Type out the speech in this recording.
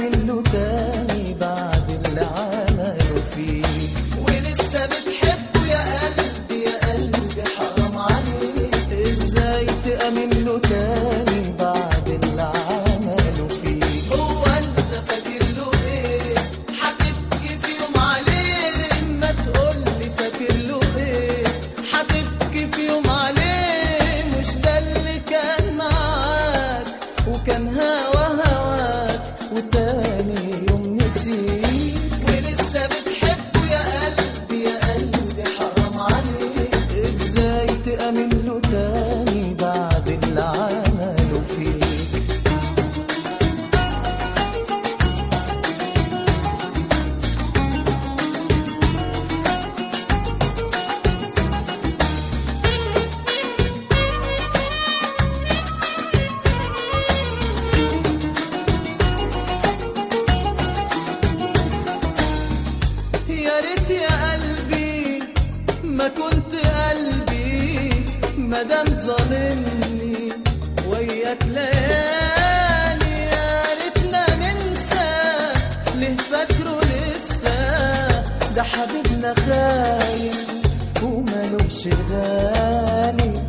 له تاني بعد اللي عمله فيك ولسه بتحبه يا قلبي؟ يا قلبي حرام عليك. إزاي تأمن له تاني بعد اللي عمله فيك هو انت فاكر له إيه؟ هتبكي في يوم عليه ما تقولي فاكر له إيه؟ هتبكي في يوم عليه مش ده اللي كان معاك وكان هوا سهرت يا قلبي ما كنت قلبي ما دام ظالمني. وياك ليالي يا ريتنا ننسى ليه فاكره لسه؟ ده حبيبنا خاين ومالهمش غالي.